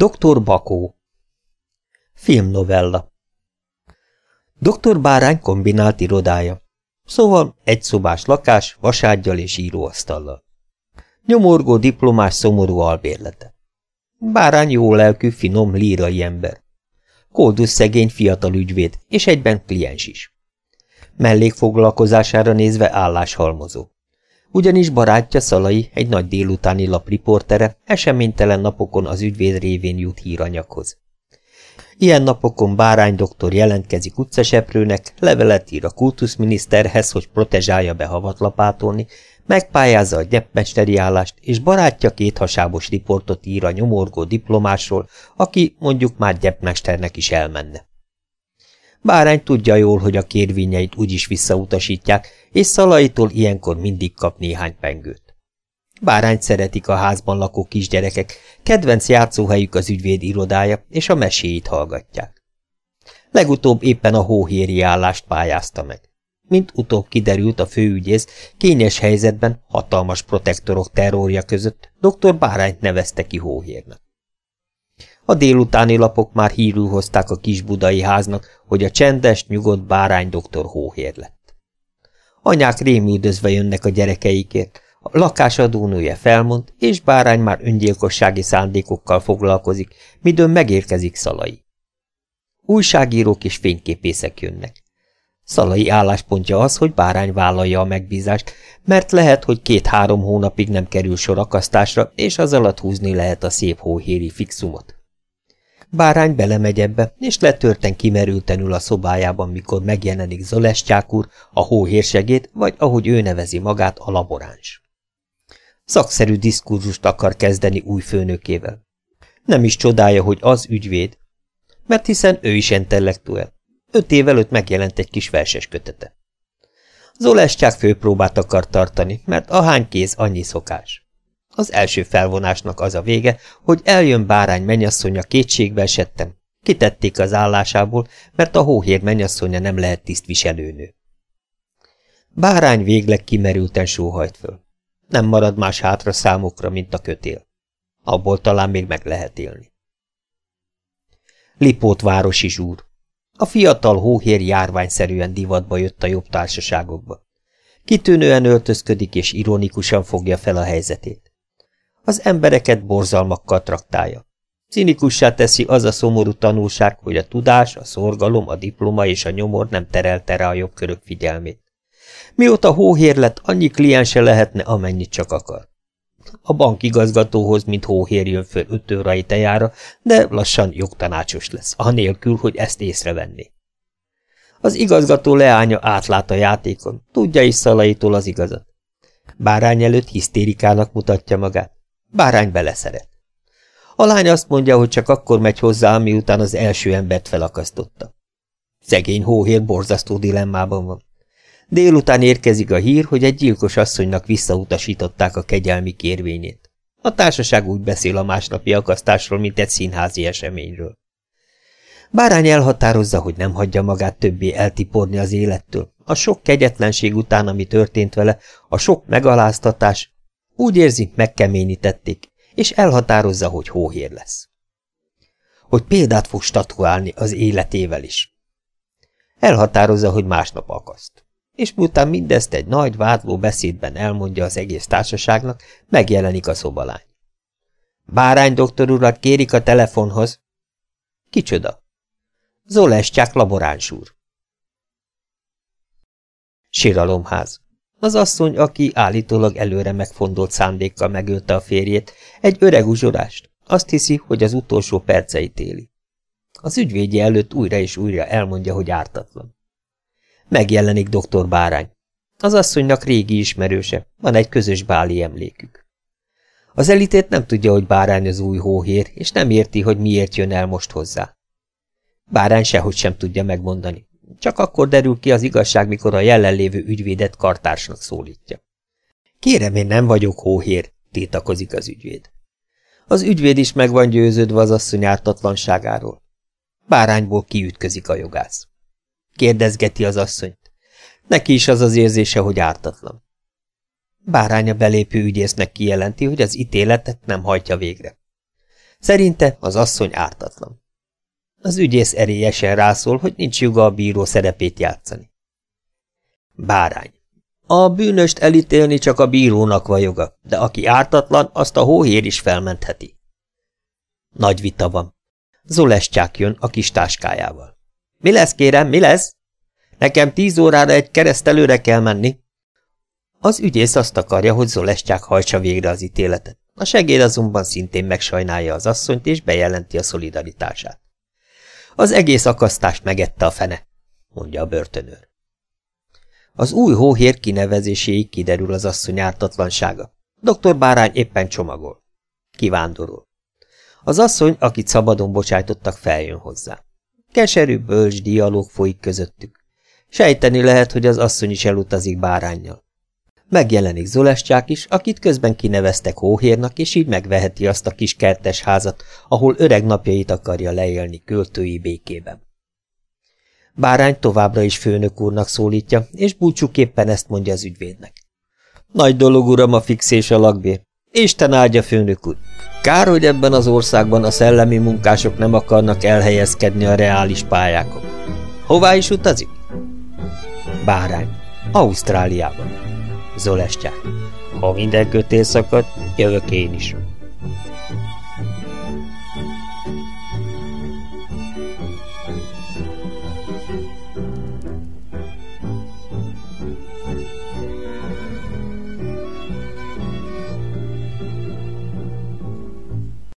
Doktor Bakó Filmnovella Doktor Bárány kombinált irodája. Szóval egy szobás lakás, vasárgyal és íróasztallal. Nyomorgó diplomás szomorú albérlete. Bárány jó lelkű, finom, lírai ember. Koldus szegény fiatal ügyvéd, és egyben kliens is. Mellékfoglalkozására nézve álláshalmozó. Ugyanis barátja Szalai, egy nagy délutáni lap riportere, eseménytelen napokon az ügyvéd révén jut híranyaghoz. Ilyen napokon Bárány doktor jelentkezik utcaseprőnek, levelet ír a kultuszminiszterhez, hogy protezsálja be havatlapátolni, megpályázza a gyepmesteri állást, és barátja két hasábos riportot ír a nyomorgó diplomásról, aki mondjuk már gyepmesternek is elmenne. Bárány tudja jól, hogy a kérvényeit úgyis visszautasítják, és szalaitól ilyenkor mindig kap néhány pengőt. Bárányt szeretik a házban lakó kisgyerekek, kedvenc játszóhelyük az ügyvéd irodája, és a meséit hallgatják. Legutóbb éppen a hóhéri állást pályázta meg. Mint utóbb kiderült a főügyész, kényes helyzetben, hatalmas protektorok terrorja között dr. Bárányt nevezte ki hóhérnek. A délutáni lapok már hírül hozták a kis budai háznak, hogy a csendes, nyugodt bárány doktor hóhér lett. Anyák rémüldözve jönnek a gyerekeikért, a lakásadónője felmond, és bárány már öngyilkossági szándékokkal foglalkozik, midőn megérkezik Szalai. Újságírók és fényképészek jönnek. Szalai álláspontja az, hogy bárány vállalja a megbízást, mert lehet, hogy két-három hónapig nem kerül sor akasztásra, és az alatt húzni lehet a szép hóhéri fixumot. Bárány belemegy ebbe, és letörten kimerülten ül a szobájában, mikor megjelenik Zolestyák úr, a hóhérsegét, vagy ahogy ő nevezi magát, a laboráns. Szakszerű diskurzust akar kezdeni új főnökével. Nem is csodálja, hogy az ügyvéd, mert hiszen ő is intellektuel. Öt év előtt megjelent egy kis verses kötete. Zolestyák főpróbát akar tartani, mert ahány kéz annyi szokás. Az első felvonásnak az a vége, hogy eljön bárány menyasszonya kétségbe esettem. Kitették az állásából, mert a hóhér menyasszonya nem lehet tisztviselőnő. Bárány végleg kimerülten sóhajt föl. Nem marad más hátra számukra, mint a kötél. Abból talán még meg lehet élni. Lipót városi zsúr. A fiatal hóhér járványszerűen divatba jött a jobb társaságokba. Kitűnően öltözködik és ironikusan fogja fel a helyzetét. Az embereket borzalmakkal traktálja. Cinikussá teszi az a szomorú tanulság, hogy a tudás, a szorgalom, a diploma és a nyomor nem terelte rá a jobb körök figyelmét. Mióta hóhér lett, annyi kliense lehetne, amennyit csak akar. A bankigazgatóhoz, mint hóhér jön föl öt órai tejára, de lassan jogtanácsos lesz, anélkül, hogy ezt észrevenné. Az igazgató leánya átlát a játékon, tudja is szalaitól az igazat. Bárány előtt hisztérikának mutatja magát. Bárány beleszeret. A lány azt mondja, hogy csak akkor megy hozzá, miután az első embert felakasztotta. Szegény hóhér borzasztó dilemmában van. Délután érkezik a hír, hogy egy gyilkos asszonynak visszautasították a kegyelmi kérvényét. A társaság úgy beszél a másnapi akasztásról, mint egy színházi eseményről. Bárány elhatározza, hogy nem hagyja magát többé eltiporni az élettől. A sok kegyetlenség után, ami történt vele, a sok megaláztatás, úgy érzi, megkeményítették, és elhatározza, hogy hóhér lesz. Hogy példát fog statuálni az életével is. Elhatározza, hogy másnap akaszt és miután mindezt egy nagy vádló beszédben elmondja az egész társaságnak, megjelenik a szobalány. Bárány doktor urat kérik a telefonhoz. Kicsoda? Zolescsák laboráns úr. Síralomház. Az asszony, aki állítólag előre megfondolt szándékkal megölte a férjét, egy öreg uzsorást, azt hiszi, hogy az utolsó perceit éli. Az ügyvédje előtt újra és újra elmondja, hogy ártatlan. Megjelenik dr. Bárány. Az asszonynak régi ismerőse, van egy közös báli emlékük. Az elitét nem tudja, hogy Bárány az új hóhér, és nem érti, hogy miért jön el most hozzá. Bárány sehogy sem tudja megmondani. Csak akkor derül ki az igazság, mikor a jelenlévő ügyvédet kartársnak szólítja. Kérem, én nem vagyok hóhér, tétakozik az ügyvéd. Az ügyvéd is meg van győződve az asszony ártatlanságáról. Bárányból kiütközik a jogász. kérdezgeti az asszonyt. Neki is az az érzése, hogy ártatlan. Báránya belépő ügyésznek kijelenti, hogy az ítéletet nem hajtja végre. Szerinte az asszony ártatlan. Az ügyész erélyesen rászól, hogy nincs joga a bíró szerepét játszani. Bárány. A bűnöst elítélni csak a bírónak van joga, de aki ártatlan, azt a hóhér is felmentheti. Nagy vita van. Zolestyák jön a kis táskájával. Mi lesz, kérem, mi lesz? Nekem tíz órára egy keresztelőre kell menni. Az ügyész azt akarja, hogy Zolestyák hajtsa végre az ítéletet. A segéd azonban szintén megsajnálja az asszonyt, és bejelenti a szolidaritását. Az egész akasztást megette a fene, mondja a börtönőr. Az új hóhér kinevezéséig kiderül az asszony ártatlansága. Dr. Bárány éppen csomagol. Kivándorol. Az asszony, akit szabadon bocsájtottak, feljön hozzá. Keserű, bölcs dialóg folyik közöttük. Sejteni lehet, hogy az asszony is elutazik bárányjal. Megjelenik Zolescsák is, akit közben kineveztek hóhérnak, és így megveheti azt a kis kertes házat, ahol öreg napjait akarja leélni költői békében. Bárány továbbra is főnök úrnak szólítja, és búcsúképpen ezt mondja az ügyvédnek. Nagy dolog, uram, a fix és a lakbér. Isten áldja, főnök úr! Kár, hogy ebben az országban a szellemi munkások nem akarnak elhelyezkedni a reális pályákon. Hová is utazik? Bárány. Ausztráliában. Zolestják. Ha minden kötél szakad, jövök én is.